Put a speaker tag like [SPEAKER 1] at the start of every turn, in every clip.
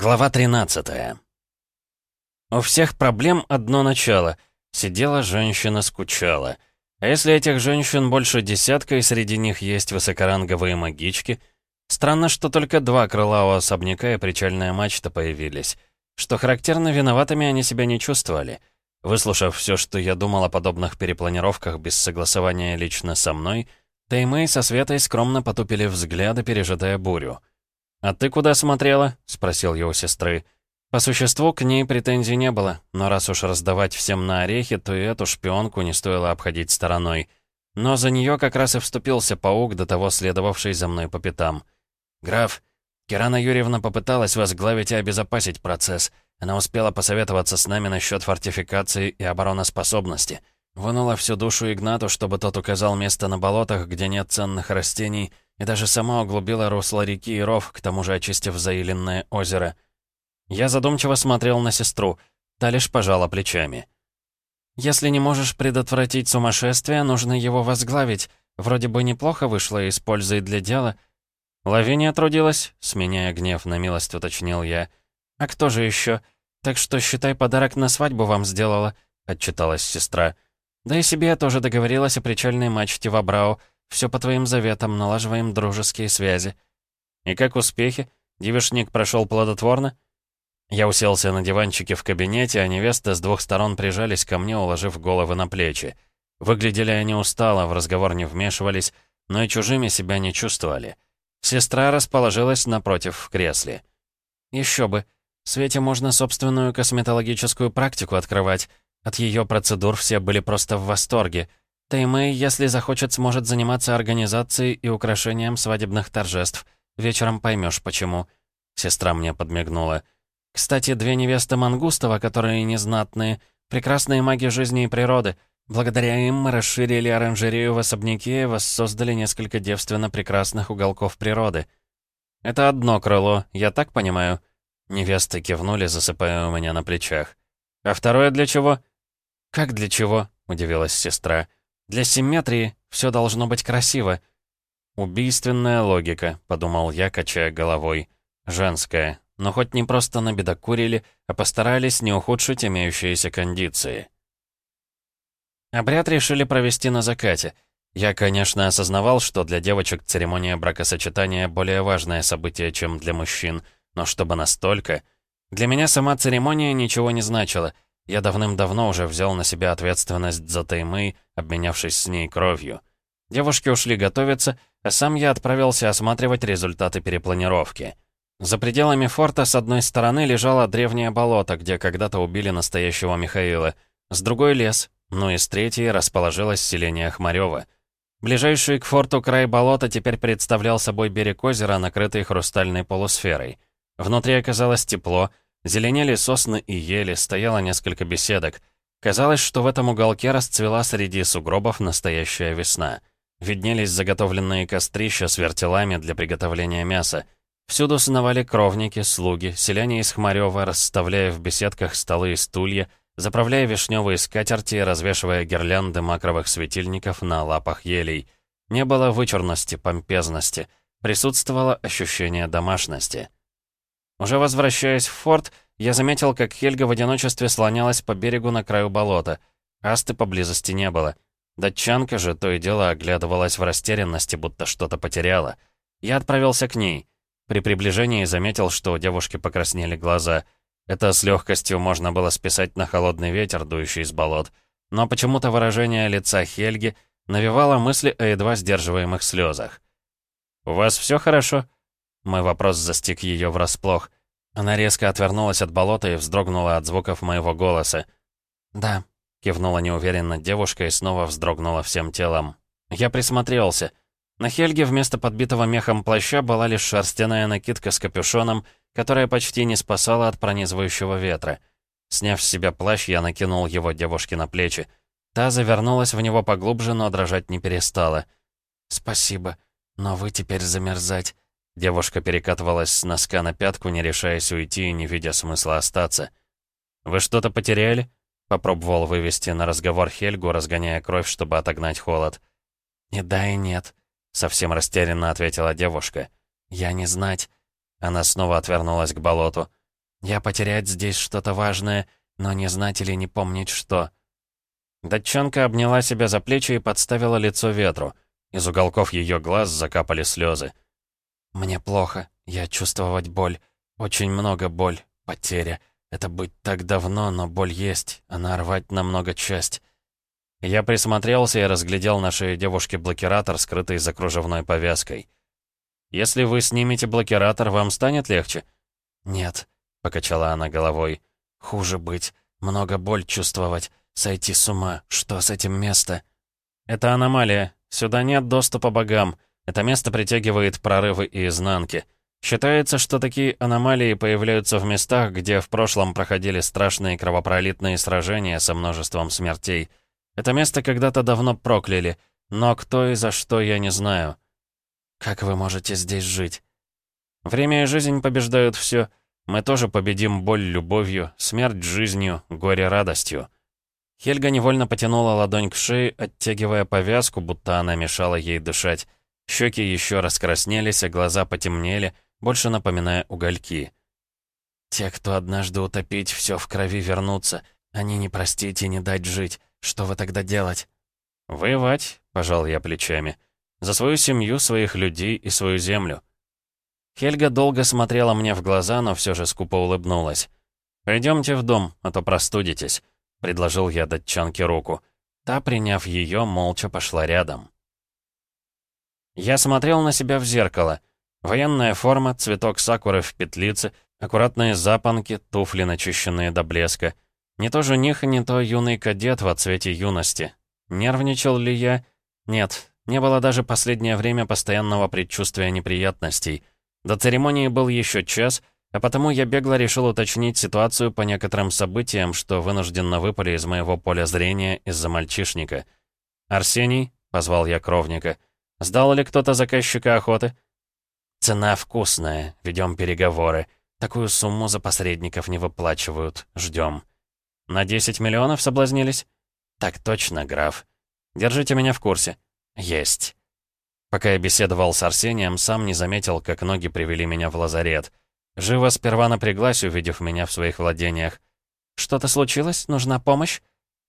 [SPEAKER 1] Глава 13 У всех проблем одно начало. Сидела женщина, скучала. А если этих женщин больше десятка, и среди них есть высокоранговые магички, странно, что только два крыла у особняка и причальная мачта появились. Что характерно, виноватыми они себя не чувствовали. Выслушав все, что я думал о подобных перепланировках без согласования лично со мной, Таймэй со Светой скромно потупили взгляды, пережидая бурю. «А ты куда смотрела?» — спросил его сестры. По существу к ней претензий не было, но раз уж раздавать всем на орехи, то и эту шпионку не стоило обходить стороной. Но за нее как раз и вступился паук, до того следовавший за мной по пятам. «Граф, Кирана Юрьевна попыталась возглавить и обезопасить процесс. Она успела посоветоваться с нами насчет фортификации и обороноспособности. Вынула всю душу Игнату, чтобы тот указал место на болотах, где нет ценных растений, и даже сама углубила русло реки и ров, к тому же очистив заиленное озеро. Я задумчиво смотрел на сестру, та лишь пожала плечами. «Если не можешь предотвратить сумасшествие, нужно его возглавить. Вроде бы неплохо вышло, используй для дела». «Лавиния трудилась?» — сменяя гнев, на милость уточнил я. «А кто же еще? Так что, считай, подарок на свадьбу вам сделала», — отчиталась сестра. «Да и себе я тоже договорилась о причальной мачте в Абрау. Все по твоим заветам, налаживаем дружеские связи». «И как успехи? Девишник прошел плодотворно?» Я уселся на диванчике в кабинете, а невесты с двух сторон прижались ко мне, уложив головы на плечи. Выглядели они устало, в разговор не вмешивались, но и чужими себя не чувствовали. Сестра расположилась напротив в кресле. «Еще бы. Свете можно собственную косметологическую практику открывать. От ее процедур все были просто в восторге. Таймэй, если захочет, сможет заниматься организацией и украшением свадебных торжеств. Вечером поймешь, почему». Сестра мне подмигнула. «Кстати, две невесты Мангустова, которые незнатные, прекрасные маги жизни и природы. Благодаря им мы расширили оранжерею в особняке и воссоздали несколько девственно прекрасных уголков природы. Это одно крыло, я так понимаю?» Невесты кивнули, засыпая у меня на плечах. «А второе для чего?» «Как для чего?» — удивилась сестра. Для симметрии все должно быть красиво. «Убийственная логика», — подумал я, качая головой. «Женская. Но хоть не просто набедокурили, а постарались не ухудшить имеющиеся кондиции». Обряд решили провести на закате. Я, конечно, осознавал, что для девочек церемония бракосочетания более важное событие, чем для мужчин, но чтобы настолько... Для меня сама церемония ничего не значила — я давным-давно уже взял на себя ответственность за Таймы, обменявшись с ней кровью. Девушки ушли готовиться, а сам я отправился осматривать результаты перепланировки. За пределами форта с одной стороны лежало древнее болото, где когда-то убили настоящего Михаила, с другой — лес, ну и с третьей расположилось селение Хмарёво. Ближайший к форту край болота теперь представлял собой берег озера, накрытый хрустальной полусферой. Внутри оказалось тепло, Зеленели сосны и ели, стояло несколько беседок. Казалось, что в этом уголке расцвела среди сугробов настоящая весна. Виднелись заготовленные кострища с вертелами для приготовления мяса. Всюду сновали кровники, слуги, селяне из Хмарёва, расставляя в беседках столы и стулья, заправляя вишневые скатерти и развешивая гирлянды макровых светильников на лапах елей. Не было вычурности, помпезности. Присутствовало ощущение домашности. Уже возвращаясь в форт, я заметил, как Хельга в одиночестве слонялась по берегу на краю болота. Асты поблизости не было. Датчанка же то и дело оглядывалась в растерянности, будто что-то потеряла. Я отправился к ней. При приближении заметил, что у девушки покраснели глаза. Это с легкостью можно было списать на холодный ветер, дующий из болот. Но почему-то выражение лица Хельги навевало мысли о едва сдерживаемых слезах. «У вас все хорошо?» Мой вопрос застиг ее врасплох. Она резко отвернулась от болота и вздрогнула от звуков моего голоса. «Да», — кивнула неуверенно девушка и снова вздрогнула всем телом. Я присмотрелся. На Хельге вместо подбитого мехом плаща была лишь шерстяная накидка с капюшоном, которая почти не спасала от пронизывающего ветра. Сняв с себя плащ, я накинул его девушке на плечи. Та завернулась в него поглубже, но дрожать не перестала. «Спасибо, но вы теперь замерзать», Девушка перекатывалась с носка на пятку, не решаясь уйти и не видя смысла остаться. «Вы что-то потеряли?» Попробовал вывести на разговор Хельгу, разгоняя кровь, чтобы отогнать холод. «И да, и нет», — совсем растерянно ответила девушка. «Я не знать». Она снова отвернулась к болоту.
[SPEAKER 2] Я потерять здесь что-то важное, но не знать или не помнить что».
[SPEAKER 1] Датчанка обняла себя за плечи и подставила лицо ветру. Из уголков ее глаз закапали слезы.
[SPEAKER 2] «Мне плохо. Я чувствовать боль. Очень много боль. Потеря. Это быть так давно, но боль есть. Она рвать на много часть».
[SPEAKER 1] Я присмотрелся и разглядел на шее девушки блокиратор, скрытый за кружевной повязкой. «Если вы снимете блокиратор, вам станет легче?»
[SPEAKER 2] «Нет», —
[SPEAKER 1] покачала она головой.
[SPEAKER 2] «Хуже быть. Много боль чувствовать. Сойти с ума. Что с этим место?»
[SPEAKER 1] «Это аномалия. Сюда нет доступа богам. Это место притягивает прорывы и изнанки. Считается, что такие аномалии появляются в местах, где в прошлом проходили страшные кровопролитные сражения со множеством смертей. Это место когда-то давно прокляли, но кто и за что я не знаю.
[SPEAKER 2] Как вы можете здесь жить?
[SPEAKER 1] Время и жизнь побеждают все. Мы тоже победим боль любовью, смерть жизнью, горе радостью. Хельга невольно потянула ладонь к шее, оттягивая повязку, будто она мешала ей дышать. Щеки еще раскраснелись, а глаза потемнели, больше напоминая угольки.
[SPEAKER 2] «Те, кто однажды утопить, все в крови вернутся. Они не простить и не дать жить. Что вы тогда делать?»
[SPEAKER 1] «Воевать», — пожал я плечами. «За свою семью, своих людей и свою землю». Хельга долго смотрела мне в глаза, но все же скупо улыбнулась. «Пойдемте в дом, а то простудитесь», — предложил я датчанке руку. Та, приняв ее, молча пошла рядом. Я смотрел на себя в зеркало. Военная форма, цветок сакуры в петлице, аккуратные запонки, туфли, начищенные до блеска — не то жених, не то юный кадет в цвете юности. Нервничал ли я? Нет, не было даже последнее время постоянного предчувствия неприятностей. До церемонии был еще час, а потому я бегло решил уточнить ситуацию по некоторым событиям, что вынужденно выпали из моего поля зрения из-за мальчишника. «Арсений?» — позвал я кровника. «Сдал ли кто-то заказчика охоты?»
[SPEAKER 2] «Цена вкусная. Ведем переговоры. Такую сумму за посредников не выплачивают. Ждем».
[SPEAKER 1] «На 10 миллионов соблазнились?»
[SPEAKER 2] «Так точно, граф.
[SPEAKER 1] Держите меня в курсе».
[SPEAKER 2] «Есть».
[SPEAKER 1] Пока я беседовал с Арсением, сам не заметил, как ноги привели меня в лазарет. Жива сперва напряглась, увидев меня в своих владениях. «Что-то случилось? Нужна помощь?»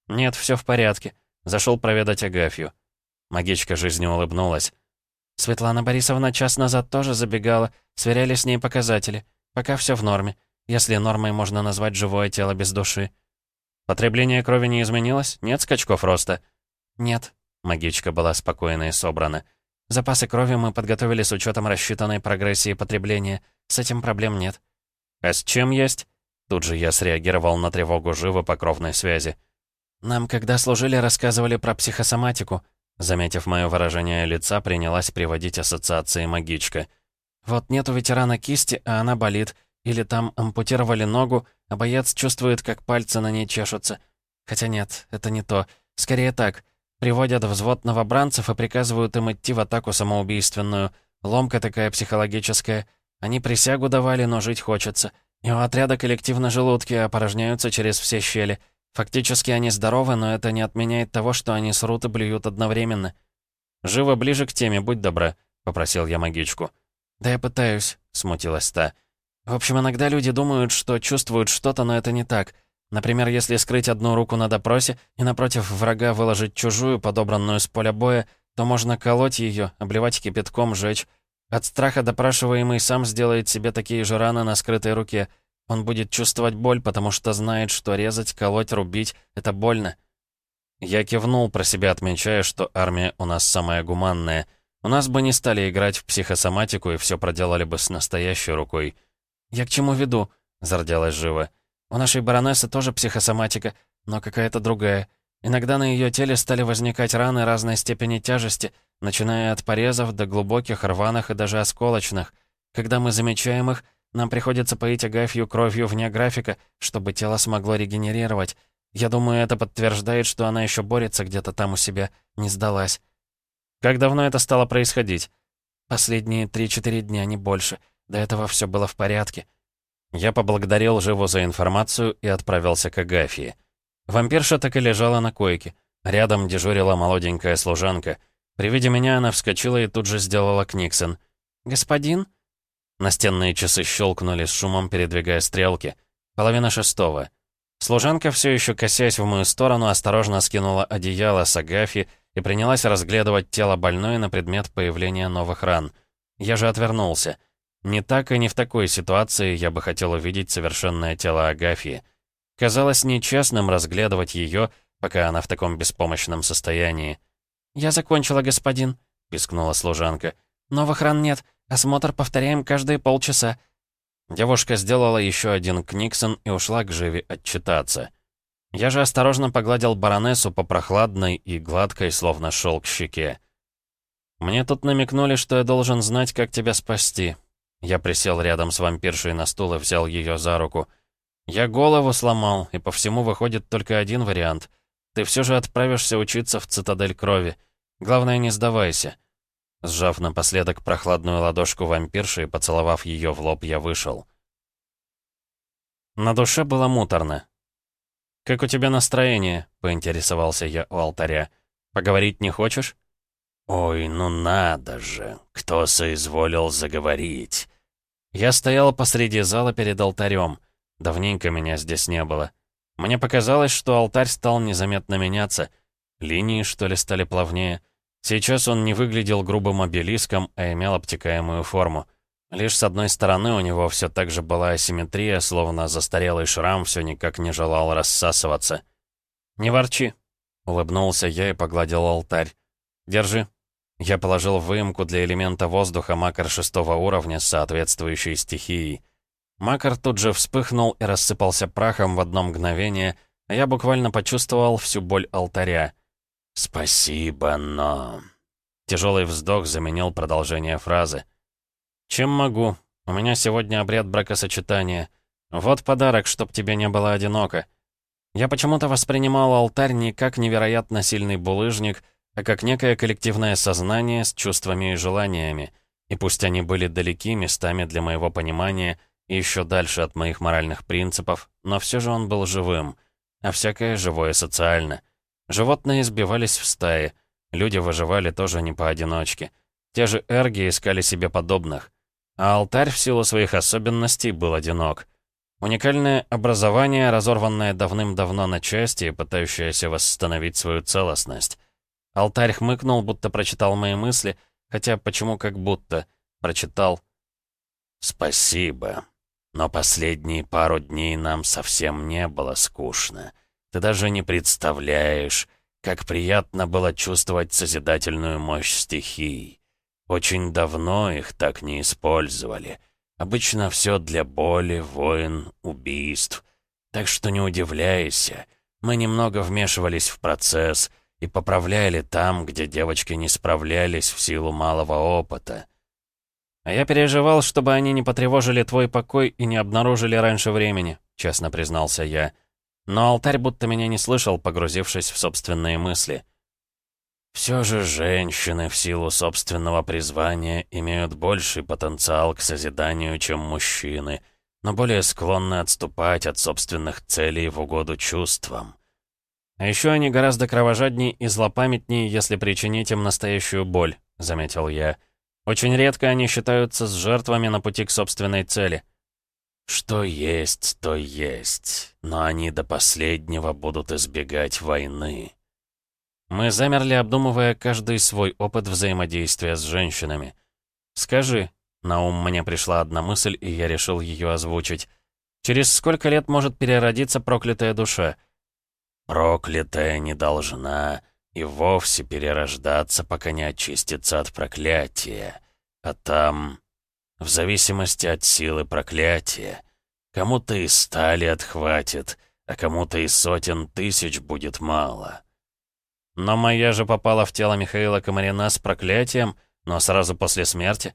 [SPEAKER 1] «Нет, все в порядке. Зашел проведать Агафью». Магичка жизни улыбнулась.
[SPEAKER 2] «Светлана Борисовна час назад тоже забегала. Сверяли с ней показатели. Пока все в норме. Если нормой можно назвать живое тело без души».
[SPEAKER 1] Потребление крови не изменилось? Нет скачков роста?
[SPEAKER 2] Нет.
[SPEAKER 1] Магичка была спокойна и собрана.
[SPEAKER 2] Запасы крови мы подготовили с учетом рассчитанной прогрессии потребления. С этим проблем нет.
[SPEAKER 1] А с чем есть? Тут же я среагировал на тревогу живо по кровной связи.
[SPEAKER 2] Нам, когда служили, рассказывали про психосоматику. Заметив мое выражение лица, принялась приводить ассоциации магичка. Вот нет у ветерана кисти, а она болит. Или там ампутировали ногу, а боец чувствует, как пальцы на ней чешутся. Хотя нет, это не то. Скорее так. Приводят взвод новобранцев и приказывают им идти в атаку самоубийственную. Ломка такая психологическая. Они присягу давали, но жить хочется. И у отряда коллективно желудки опорожняются через все щели. Фактически они здоровы, но это не отменяет того, что они срут и блюют одновременно.
[SPEAKER 1] «Живо ближе к теме, будь добра», — попросил я магичку.
[SPEAKER 2] «Да я пытаюсь», — смутилась та. В общем, иногда люди думают, что чувствуют что-то, но это не так. Например, если скрыть одну руку на допросе и напротив врага выложить чужую, подобранную с поля боя, то можно колоть ее, обливать кипятком, жечь. От страха допрашиваемый сам сделает себе такие же раны на скрытой руке. Он будет чувствовать боль, потому что знает, что резать, колоть, рубить — это больно.
[SPEAKER 1] Я кивнул, про себя отмечая, что армия у нас самая гуманная. У нас бы не стали играть в психосоматику и все проделали бы с настоящей рукой.
[SPEAKER 2] «Я к чему веду?» — зарделась живо. «У нашей баронессы тоже психосоматика, но какая-то другая. Иногда на ее теле стали возникать раны разной степени тяжести, начиная от порезов до глубоких, рваных и даже осколочных. Когда мы замечаем их, нам приходится поить Агафью кровью вне графика, чтобы тело смогло регенерировать. Я думаю, это подтверждает, что она еще борется где-то там у себя, не сдалась.
[SPEAKER 1] Как давно это стало происходить?
[SPEAKER 2] Последние три-четыре дня, не больше. До этого все было в порядке.
[SPEAKER 1] Я поблагодарил Живу за информацию и отправился к Агафии. Вампирша так и лежала на койке. Рядом дежурила молоденькая служанка. При виде меня она вскочила и тут же сделала книксон.
[SPEAKER 2] «Господин?»
[SPEAKER 1] Настенные часы щелкнули с шумом, передвигая стрелки. Половина шестого. Служанка, все еще косясь в мою сторону, осторожно скинула одеяло с Агафи и принялась разглядывать тело больной на предмет появления новых ран. Я же отвернулся. Не так и не в такой ситуации я бы хотел увидеть совершенное тело Агафии. Казалось нечестным разглядывать ее, пока она в таком беспомощном состоянии.
[SPEAKER 2] «Я закончила, господин», — пискнула служанка. «Новых ран нет. Осмотр повторяем каждые полчаса».
[SPEAKER 1] Девушка сделала еще один книксон и ушла к Живи отчитаться. Я же осторожно погладил баронессу по прохладной и гладкой, словно шелк щеке. «Мне тут намекнули, что я должен знать, как тебя спасти». Я присел рядом с вампиршей на стул и взял ее за руку. «Я голову сломал, и по всему выходит только один вариант. Ты все же отправишься учиться в цитадель крови. Главное, не сдавайся». Сжав напоследок прохладную ладошку вампирши и поцеловав ее в лоб, я вышел. На душе было муторно. «Как у тебя настроение?» — поинтересовался я у алтаря. «Поговорить не хочешь?»
[SPEAKER 3] «Ой, ну надо же! Кто соизволил заговорить?»
[SPEAKER 1] Я стоял посреди зала перед алтарем. Давненько меня здесь не было. Мне показалось, что алтарь стал незаметно меняться. Линии, что ли, стали плавнее. Сейчас он не выглядел грубым обелиском, а имел обтекаемую форму. Лишь с одной стороны у него все так же была асимметрия, словно застарелый шрам все никак не желал рассасываться. «Не ворчи», — улыбнулся я и погладил алтарь. «Держи». Я положил выемку для элемента воздуха макар шестого уровня с соответствующей стихией. Макар тут же вспыхнул и рассыпался прахом в одно мгновение, а я буквально почувствовал всю боль алтаря.
[SPEAKER 3] «Спасибо, но...»
[SPEAKER 1] Тяжелый вздох заменил продолжение фразы. «Чем могу? У меня сегодня обряд бракосочетания. Вот подарок, чтоб тебе не было одиноко». Я почему-то воспринимал алтарь не как невероятно сильный булыжник, а как некое коллективное сознание с чувствами и желаниями. И пусть они были далеки местами для моего понимания и еще дальше от моих моральных принципов, но все же он был живым, а всякое живое социально. Животные сбивались в стаи, люди выживали тоже не поодиночке. Те же эрги искали себе подобных. А алтарь в силу своих особенностей был одинок. Уникальное образование, разорванное давным-давно на части, пытающееся восстановить свою целостность. Алтарь хмыкнул, будто прочитал мои мысли, хотя почему как будто прочитал.
[SPEAKER 3] «Спасибо. Но последние пару дней нам совсем не было скучно. Ты даже не представляешь, как приятно было чувствовать созидательную мощь стихий. Очень давно их так не использовали. Обычно все для боли, войн, убийств. Так что не удивляйся. Мы немного вмешивались в процесс и поправляли там, где девочки не справлялись в силу малого опыта.
[SPEAKER 1] А я переживал, чтобы они не потревожили твой покой и не обнаружили раньше времени, честно признался я. Но алтарь будто меня не слышал, погрузившись в собственные мысли.
[SPEAKER 3] Все же женщины в силу собственного призвания имеют больший потенциал к созиданию, чем мужчины, но более склонны отступать от собственных целей в угоду чувствам.
[SPEAKER 1] А еще они гораздо кровожаднее и злопамятнее, если причинить им настоящую боль, заметил я. Очень редко они считаются с жертвами на пути к собственной цели.
[SPEAKER 3] Что есть, то есть, но они до последнего будут избегать войны.
[SPEAKER 1] Мы замерли, обдумывая каждый свой опыт взаимодействия с женщинами. «Скажи», — на ум мне пришла одна мысль, и я решил ее озвучить. «Через сколько лет может переродиться проклятая душа?»
[SPEAKER 3] «Проклятая не должна и вовсе перерождаться, пока не очистится от проклятия. А там, в зависимости от силы проклятия, кому-то и стали отхватит, а кому-то и сотен тысяч будет мало».
[SPEAKER 1] Но моя же попала в тело Михаила Комарина с проклятием, но сразу после смерти.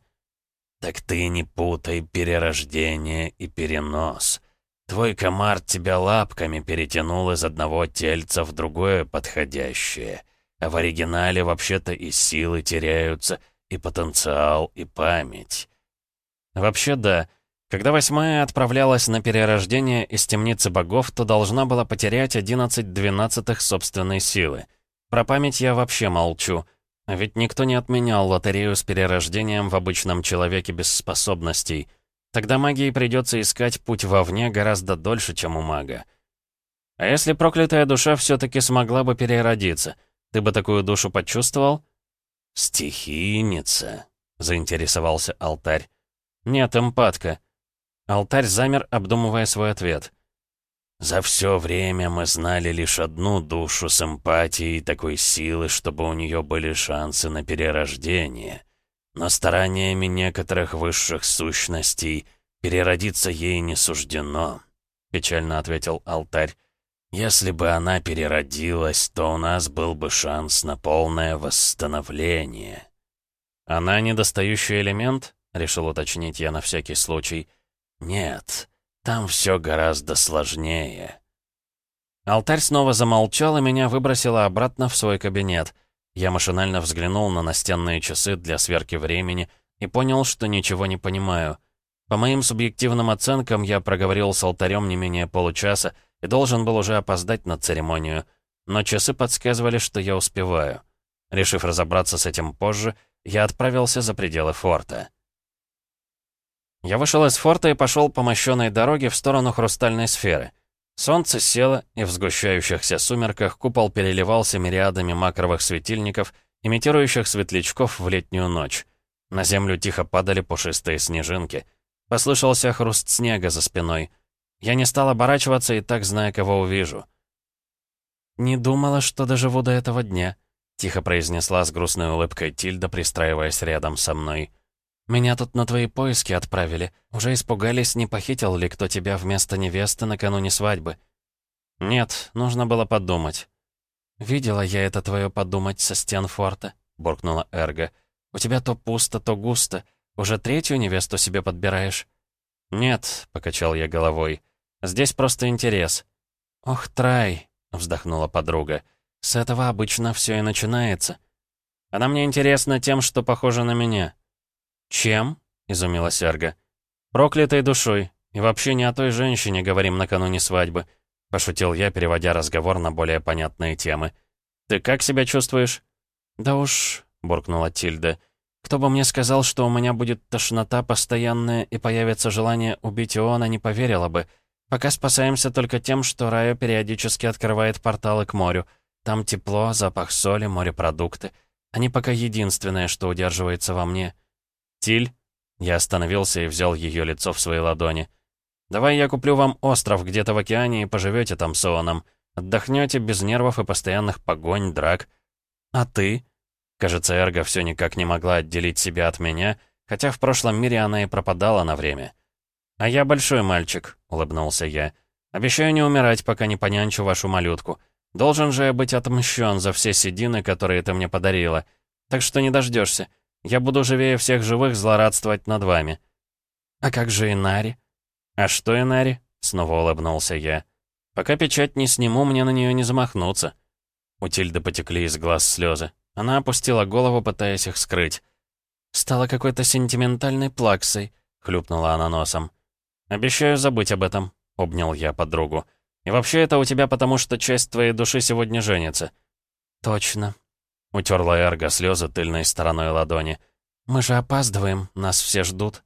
[SPEAKER 3] Так ты не путай перерождение и перенос. Твой комар тебя лапками перетянул из одного тельца в другое подходящее. А в оригинале вообще-то и силы теряются, и потенциал, и память.
[SPEAKER 1] Вообще да. Когда восьмая отправлялась на перерождение из темницы богов, то должна была потерять 11 двенадцатых собственной силы. Про память я вообще молчу. А ведь никто не отменял лотерею с перерождением в обычном человеке без способностей. Тогда магии придется искать путь вовне гораздо дольше, чем у мага. А если проклятая душа все-таки смогла бы переродиться, ты бы такую душу почувствовал?
[SPEAKER 3] «Стихийница», — заинтересовался алтарь.
[SPEAKER 1] «Нет, эмпатка». Алтарь замер, обдумывая свой ответ.
[SPEAKER 3] За все время мы знали лишь одну душу с эмпатией такой силы, чтобы у нее были шансы на перерождение. Но стараниями некоторых высших сущностей переродиться ей не суждено, — печально ответил алтарь. Если бы она переродилась, то у нас был бы шанс на полное восстановление.
[SPEAKER 1] «Она недостающий элемент?» — решил уточнить я на всякий случай.
[SPEAKER 3] «Нет». Там все гораздо сложнее».
[SPEAKER 1] Алтарь снова замолчал, и меня выбросило обратно в свой кабинет. Я машинально взглянул на настенные часы для сверки времени и понял, что ничего не понимаю. По моим субъективным оценкам, я проговорил с алтарем не менее получаса и должен был уже опоздать на церемонию, но часы подсказывали, что я успеваю. Решив разобраться с этим позже, я отправился за пределы форта. Я вышел из форта и пошел по мощенной дороге в сторону хрустальной сферы. Солнце село, и в сгущающихся сумерках купол переливался мириадами макровых светильников, имитирующих светлячков в летнюю ночь. На землю тихо падали пушистые снежинки. Послышался хруст снега за спиной. Я не стал оборачиваться и так зная, кого увижу. «Не думала, что доживу до этого дня», — тихо произнесла с грустной улыбкой Тильда, пристраиваясь рядом со мной. «Меня тут на твои поиски отправили. Уже испугались, не похитил ли кто тебя вместо невесты накануне свадьбы?» «Нет, нужно было подумать». «Видела я это твое подумать со стен форта», — буркнула Эрго. «У тебя то пусто, то густо. Уже третью невесту себе подбираешь?» «Нет», — покачал я головой. «Здесь просто интерес». «Ох, Трай», — вздохнула подруга. «С этого обычно все и начинается. Она мне интересна тем, что похожа на меня». «Чем?» — изумилась Эрга. «Проклятой душой. И вообще не о той женщине говорим накануне свадьбы», — пошутил я, переводя разговор на более понятные темы. «Ты как себя чувствуешь?» «Да уж», — буркнула Тильда. «Кто бы мне сказал, что у меня будет тошнота постоянная и появится желание убить Иона, не поверила бы. Пока спасаемся только тем, что Райо периодически открывает порталы к морю. Там тепло, запах соли, морепродукты. Они пока единственное, что удерживается во мне». «Тиль?» Я остановился и взял ее лицо в свои ладони. «Давай я куплю вам остров где-то в океане и поживете там с Оаном. Отдохнете без нервов и постоянных погонь, драк. А ты?» Кажется, Эрго все никак не могла отделить себя от меня, хотя в прошлом мире она и пропадала на время. «А я большой мальчик», — улыбнулся я. «Обещаю не умирать, пока не понянчу вашу малютку. Должен же я быть отмщен за все седины, которые ты мне подарила. Так что не дождешься. Я буду живее всех живых злорадствовать над вами». «А как же Инари?» «А что Инари?» — снова улыбнулся я. «Пока печать не сниму, мне на нее не замахнуться». У Тильды потекли из глаз слезы. Она опустила голову, пытаясь их скрыть. «Стала какой-то сентиментальной плаксой», — хлюпнула она носом. «Обещаю забыть об этом», — обнял я подругу. «И вообще это у тебя потому, что часть твоей души сегодня женится». «Точно», Утерла Эрго слезы тыльной стороной ладони. «Мы же опаздываем, нас все ждут».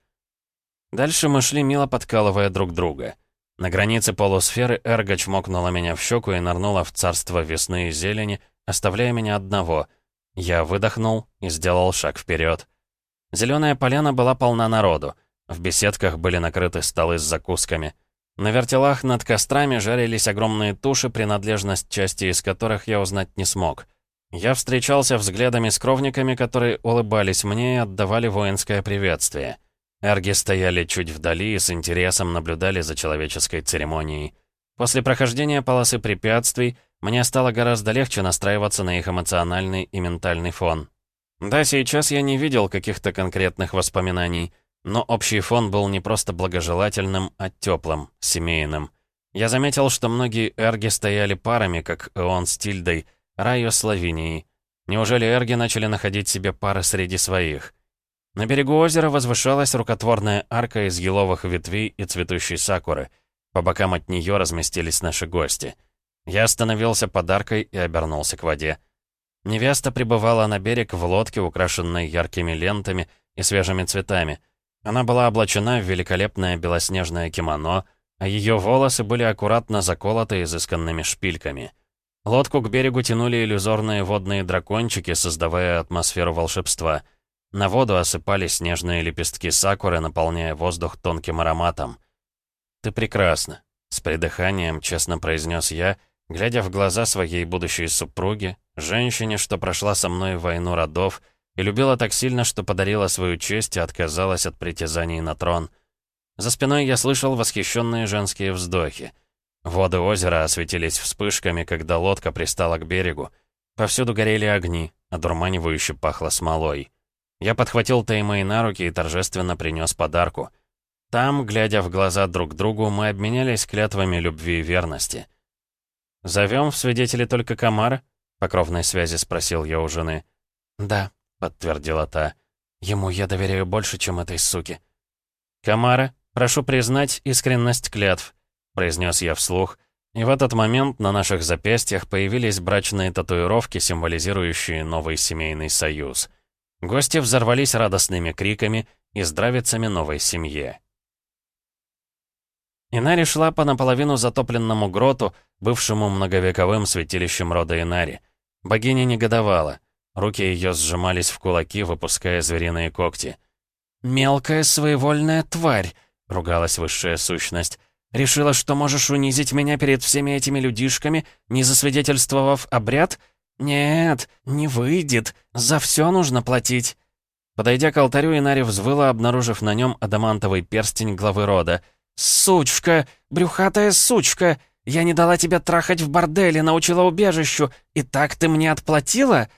[SPEAKER 1] Дальше мы шли, мило подкалывая друг друга. На границе полусферы Эрго чмокнула меня в щеку и нырнула в царство весны и зелени, оставляя меня одного. Я выдохнул и сделал шаг вперед. Зеленая поляна была полна народу. В беседках были накрыты столы с закусками. На вертелах над кострами жарились огромные туши, принадлежность части из которых я узнать не смог — я встречался взглядами с кровниками, которые улыбались мне и отдавали воинское приветствие. Эрги стояли чуть вдали и с интересом наблюдали за человеческой церемонией. После прохождения полосы препятствий мне стало гораздо легче настраиваться на их эмоциональный и ментальный фон. Да, сейчас я не видел каких-то конкретных воспоминаний, но общий фон был не просто благожелательным, а теплым, семейным. Я заметил, что многие эрги стояли парами, как Эон с Тильдой — Райо с Лавинией. Неужели эрги начали находить себе пары среди своих? На берегу озера возвышалась рукотворная арка из еловых ветвей и цветущей сакуры. По бокам от нее разместились наши гости. Я остановился под аркой и обернулся к воде. Невеста прибывала на берег в лодке, украшенной яркими лентами и свежими цветами. Она была облачена в великолепное белоснежное кимоно, а ее волосы были аккуратно заколоты изысканными шпильками. Лодку к берегу тянули иллюзорные водные дракончики, создавая атмосферу волшебства. На воду осыпались снежные лепестки сакуры, наполняя воздух тонким ароматом. «Ты прекрасна», — с придыханием честно произнес я, глядя в глаза своей будущей супруги, женщине, что прошла со мной войну родов и любила так сильно, что подарила свою честь и отказалась от притязаний на трон. За спиной я слышал восхищенные женские вздохи. Воды озера осветились вспышками, когда лодка пристала к берегу. Повсюду горели огни, одурманивающе пахло смолой. Я подхватил Теймэй на руки и торжественно принес подарку. Там, глядя в глаза друг другу, мы обменялись клятвами любви и верности. «Зовем в свидетели только Камара?» — по связи спросил я у жены. «Да», — подтвердила та. «Ему я доверяю больше, чем этой суке». «Камара, прошу признать искренность клятв», — произнес я вслух, и в этот момент на наших запястьях появились брачные татуировки, символизирующие новый семейный союз. Гости взорвались радостными криками и здравицами новой семье. Инари шла по наполовину затопленному гроту, бывшему многовековым святилищем рода Инари. Богиня негодовала. Руки ее сжимались в кулаки, выпуская звериные когти. «Мелкая своевольная тварь!» — ругалась высшая сущность. «Решила, что можешь унизить меня перед всеми этими людишками, не засвидетельствовав обряд? Нет, не выйдет. За все нужно платить». Подойдя к алтарю, Инари взвыла, обнаружив на нем адамантовый перстень главы рода. «Сучка! Брюхатая сучка! Я не дала тебя трахать в борделе, научила убежищу, и так ты мне отплатила?»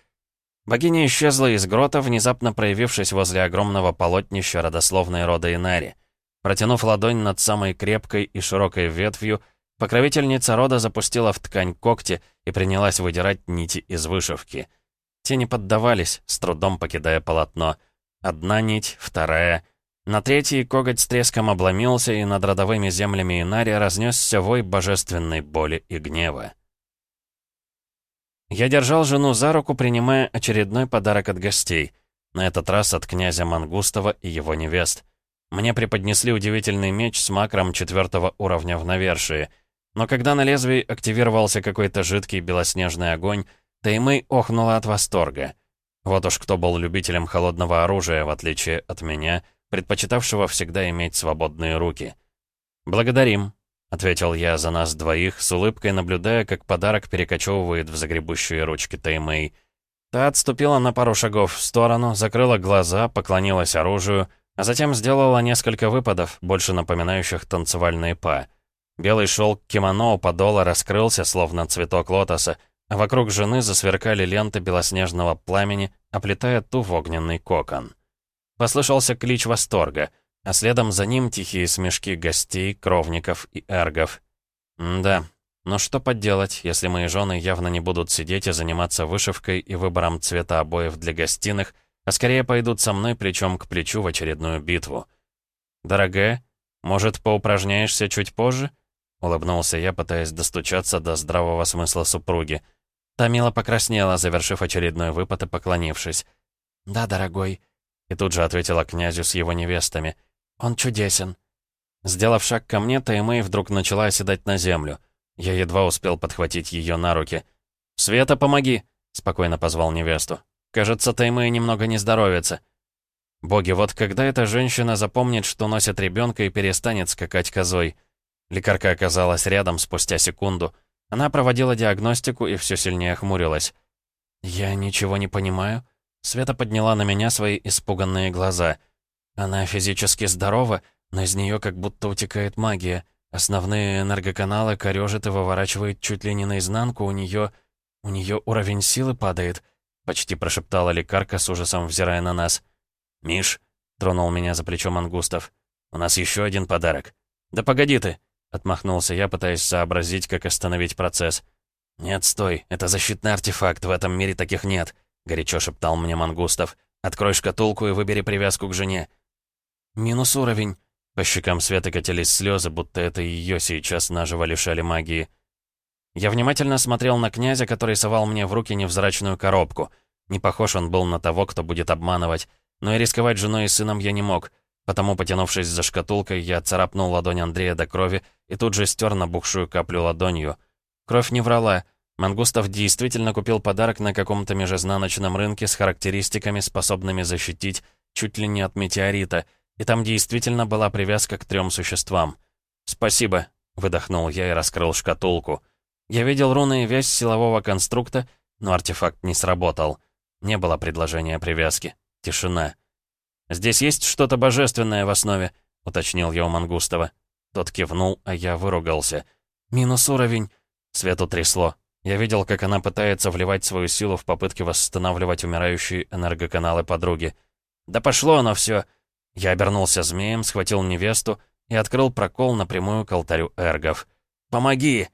[SPEAKER 1] Богиня исчезла из грота, внезапно проявившись возле огромного полотнища родословной рода Инари. Протянув ладонь над самой крепкой и широкой ветвью, покровительница рода запустила в ткань когти и принялась выдирать нити из вышивки. Те не поддавались, с трудом покидая полотно. Одна нить, вторая — на третий коготь с треском обломился, и над родовыми землями Инари разнесся вой божественной боли и гнева. Я держал жену за руку, принимая очередной подарок от гостей. На этот раз от князя Мангустова и его невест. Мне преподнесли удивительный меч с макром четвертого уровня в навершии. Но когда на лезвии активировался какой-то жидкий белоснежный огонь, Таймэй охнула от восторга. Вот уж кто был любителем холодного оружия, в отличие от меня — предпочитавшего всегда иметь свободные руки. «Благодарим», — ответил я за нас двоих, с улыбкой наблюдая, как подарок перекочевывает в загребущие ручки Таймэй. Та отступила на пару шагов в сторону, закрыла глаза, поклонилась оружию, а затем сделала несколько выпадов, больше напоминающих танцевальные па. Белый шелк кимоно у подола раскрылся, словно цветок лотоса, а вокруг жены засверкали ленты белоснежного пламени, оплетая ту в огненный кокон. Послышался клич восторга, а следом за ним тихие смешки гостей, кровников и эргов. М да, но что поделать, если мои жены явно не будут сидеть и заниматься вышивкой и выбором цвета обоев для гостиных, а скорее пойдут со мной плечом к плечу в очередную битву. «Дорогая, может, поупражняешься чуть позже?» — улыбнулся я, пытаясь достучаться до здравого смысла супруги. Тамила покраснела, завершив очередной выпад и поклонившись. «Да, дорогой», и тут же ответила князю с его невестами. «Он чудесен». Сделав шаг ко мне, Таймэй вдруг начала оседать на землю. Я едва успел подхватить ее на руки. «Света, помоги!» — спокойно позвал невесту. «Кажется, Таймэй немного не здоровится». Боги, вот когда эта женщина запомнит, что носит ребенка и перестанет скакать козой? Лекарка оказалась рядом спустя секунду. Она проводила диагностику и все сильнее хмурилась. «Я ничего не понимаю», Света подняла на меня свои испуганные глаза. Она физически здорова, но из нее как будто утекает магия. Основные энергоканалы корежит и выворачивает чуть ли не наизнанку, у нее... У нее уровень силы падает, почти прошептала лекарка с ужасом, взирая на нас. «Миш», — тронул меня за плечо Мангустов, — «у нас еще один подарок». «Да погоди ты», — отмахнулся я, пытаясь сообразить, как остановить процесс. «Нет, стой, это защитный артефакт, в этом мире таких нет», — горячо шептал мне Мангустов. «Открой шкатулку и выбери привязку к жене». «Минус уровень». По щекам Светы катились слезы, будто это ее сейчас наживо лишали магии. Я внимательно смотрел на князя, который совал мне в руки невзрачную коробку. Не похож он был на того, кто будет обманывать. Но и рисковать женой и сыном я не мог. Потому, потянувшись за шкатулкой, я царапнул ладонь Андрея до крови и тут же стер набухшую каплю ладонью. Кровь не врала. Мангустов действительно купил подарок на каком-то межезнаночном рынке с характеристиками, способными защитить чуть ли не от метеорита, и там действительно была привязка к трем существам. «Спасибо», — выдохнул я и раскрыл шкатулку. Я видел руны и весь силового конструкта, но артефакт не сработал. Не было предложения привязки. Тишина. «Здесь есть что-то божественное в основе», — уточнил я у Мангустова. Тот кивнул, а я выругался. «Минус уровень». Свету трясло. Я видел, как она пытается вливать свою силу в попытке восстанавливать умирающие энергоканалы подруги. «Да пошло оно все. Я обернулся змеем, схватил невесту и открыл прокол напрямую к алтарю эргов. «Помоги!»